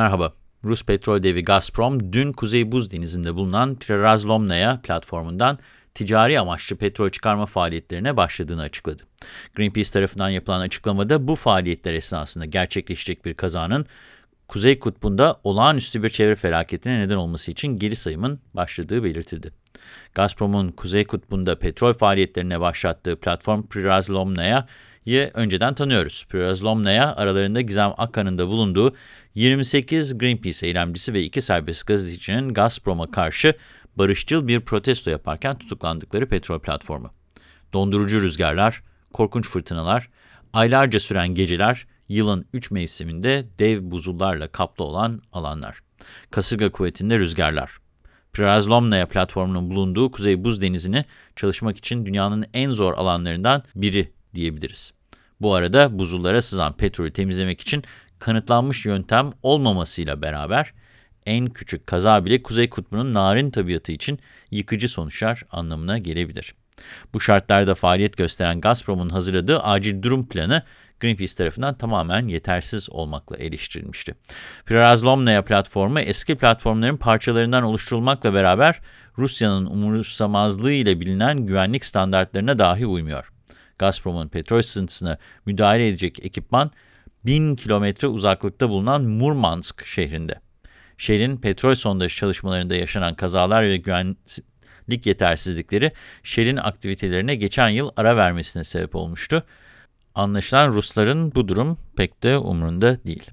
Merhaba. Rus petrol devi Gazprom dün Kuzey Buz Denizi'nde bulunan Prirazlomnaya platformundan ticari amaçlı petrol çıkarma faaliyetlerine başladığını açıkladı. Greenpeace tarafından yapılan açıklamada bu faaliyetler esnasında gerçekleşecek bir kazanın Kuzey Kutbu'nda olağanüstü bir çevre felaketine neden olması için geri sayımın başladığı belirtildi. Gazprom'un Kuzey Kutbu'nda petrol faaliyetlerine başlattığı platform Prirazlomnaya'yı önceden tanıyoruz. Prirazlomnaya aralarında Gizem Akkan'ın da bulunduğu 28 Greenpeace eylemcisi ve iki serbest gazetecinin Gazprom'a karşı barışçıl bir protesto yaparken tutuklandıkları petrol platformu. Dondurucu rüzgarlar, korkunç fırtınalar, aylarca süren geceler, yılın 3 mevsiminde dev buzullarla kaplı olan alanlar. Kasırga kuvvetinde rüzgarlar. Prirazlomnaya platformunun bulunduğu Kuzey Buz Denizi'ni çalışmak için dünyanın en zor alanlarından biri diyebiliriz. Bu arada buzullara sızan petrolü temizlemek için kanıtlanmış yöntem olmamasıyla beraber en küçük kaza bile Kuzey Kutbu'nun narin tabiatı için yıkıcı sonuçlar anlamına gelebilir. Bu şartlarda faaliyet gösteren Gazprom'un hazırladığı acil durum planı Greenpeace tarafından tamamen yetersiz olmakla eleştirilmişti. Prirazlomnaya platformu eski platformların parçalarından oluşturulmakla beraber Rusya'nın umursamazlığı ile bilinen güvenlik standartlarına dahi uymuyor. Gazprom'un petrol sızıntısına müdahale edecek ekipman 1000 kilometre uzaklıkta bulunan Murmansk şehrinde. Şehrin petrol sondajı çalışmalarında yaşanan kazalar ve güvenlik yetersizlikleri şehrin aktivitelerine geçen yıl ara vermesine sebep olmuştu. Anlaşılan Rusların bu durum pek de umurunda değil.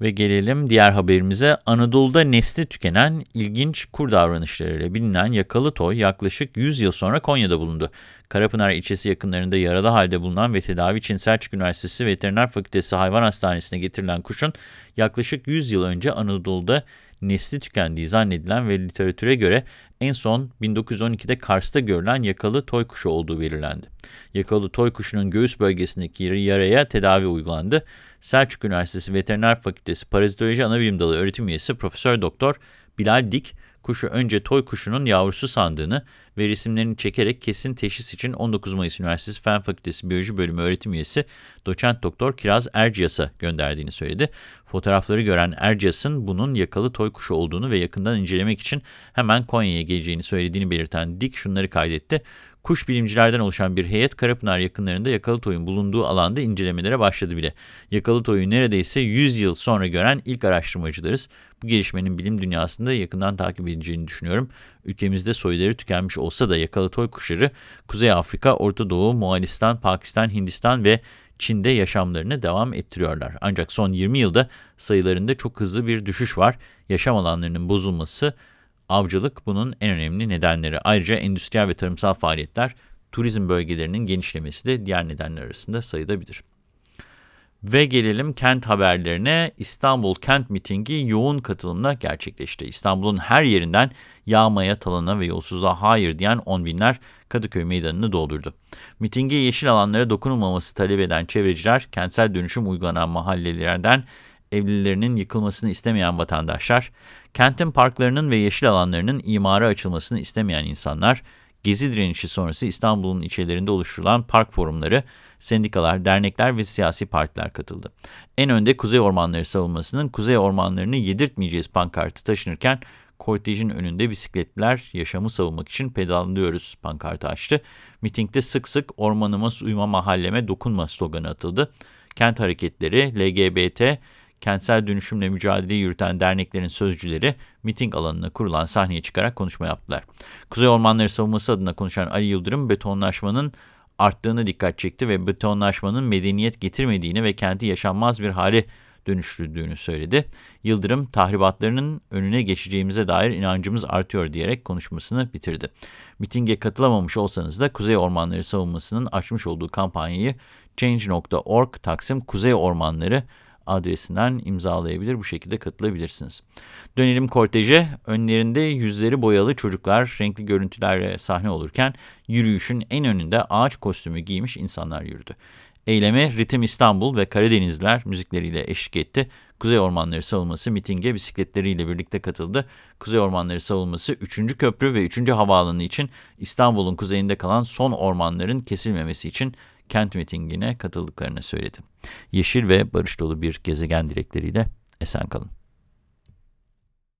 Ve gelelim diğer haberimize. Anadolu'da nesli tükenen ilginç kur davranışlarıyla bilinen yakalı toy yaklaşık 100 yıl sonra Konya'da bulundu. Karapınar ilçesi yakınlarında yaralı halde bulunan ve tedavi için Selçuk Üniversitesi Veteriner Fakültesi Hayvan Hastanesi'ne getirilen kuşun yaklaşık 100 yıl önce Anadolu'da nesli tükendiği zannedilen ve literatüre göre en son 1912'de Kars'ta görülen yakalı toy kuşu olduğu belirlendi. Yakalı toy kuşunun göğüs bölgesindeki yaraya tedavi uygulandı. Selçuk Üniversitesi Veteriner Fakültesi Parazitoloji Anabilim Dalı öğretim üyesi Profesör Doktor Bilal Dik, kuşu önce toy kuşunun yavrusu sandığını ve resimlerini çekerek kesin teşhis için 19 Mayıs Üniversitesi Fen Fakültesi Biyoloji Bölümü öğretim üyesi doçent doktor Kiraz Erciyas'a gönderdiğini söyledi. Fotoğrafları gören Erciyas'ın bunun yakalı toy kuşu olduğunu ve yakından incelemek için hemen Konya'ya geleceğini söylediğini belirten Dik şunları kaydetti. Kuş bilimcilerden oluşan bir heyet Karapınar yakınlarında yakalı toyun bulunduğu alanda incelemelere başladı bile. Yakalı toyu neredeyse 100 yıl sonra gören ilk araştırmacılarız. Bu gelişmenin bilim dünyasında yakından takip edileceğini düşünüyorum. Ülkemizde soyları tükenmiş olsa da yakalı toy kuşları Kuzey Afrika, Orta Doğu, Moğolistan, Pakistan, Hindistan ve Çin'de yaşamlarını devam ettiriyorlar. Ancak son 20 yılda sayılarında çok hızlı bir düşüş var. Yaşam alanlarının bozulması Avcılık bunun en önemli nedenleri. Ayrıca endüstriyel ve tarımsal faaliyetler, turizm bölgelerinin genişlemesi de diğer nedenler arasında sayılabilir. Ve gelelim kent haberlerine. İstanbul Kent Mitingi yoğun katılımla gerçekleşti. İstanbul'un her yerinden yağmaya, talana ve yolsuzluğa hayır diyen on binler Kadıköy Meydanı'nı doldurdu. Mitinge yeşil alanlara dokunulmaması talep eden çevreciler, kentsel dönüşüm uygulanan mahallelerden evlilerinin yıkılmasını istemeyen vatandaşlar, kentin parklarının ve yeşil alanlarının imara açılmasını istemeyen insanlar, Gezi direnişi sonrası İstanbul'un ilçelerinde oluşturulan park forumları, sendikalar, dernekler ve siyasi partiler katıldı. En önde Kuzey Ormanları savunmasının Kuzey Ormanlarını yedirtmeyeceğiz pankartı taşınırken, kortejin önünde bisikletliler yaşamı savunmak için pedallıyoruz pankartı açtı. Mitingde sık sık ormanıma, suyuma, mahalleme dokunma sloganı atıldı. Kent hareketleri, LGBT, kentsel dönüşümle mücadele yürüten derneklerin sözcüleri miting alanına kurulan sahneye çıkarak konuşma yaptılar. Kuzey Ormanları savunması adına konuşan Ali Yıldırım betonlaşmanın arttığını dikkat çekti ve betonlaşmanın medeniyet getirmediğini ve kenti yaşanmaz bir hale dönüştürdüğünü söyledi. Yıldırım, tahribatlarının önüne geçeceğimize dair inancımız artıyor diyerek konuşmasını bitirdi. Mitinge katılamamış olsanız da Kuzey Ormanları savunmasının açmış olduğu kampanyayı Change.org Taksim Kuzey Ormanları adresinden imzalayabilir. Bu şekilde katılabilirsiniz. Dönelim korteje. Önlerinde yüzleri boyalı çocuklar renkli görüntülerle sahne olurken yürüyüşün en önünde ağaç kostümü giymiş insanlar yürüdü. Eyleme Ritim İstanbul ve Karadenizler müzikleriyle eşlik etti. Kuzey Ormanları Savunması mitinge bisikletleriyle birlikte katıldı. Kuzey Ormanları Savunması 3. Köprü ve 3. Havaalanı için İstanbul'un kuzeyinde kalan son ormanların kesilmemesi için kent mitingine katıldıklarını söyledi. Yeşil ve barış dolu bir gezegen dilekleriyle Esen kalın.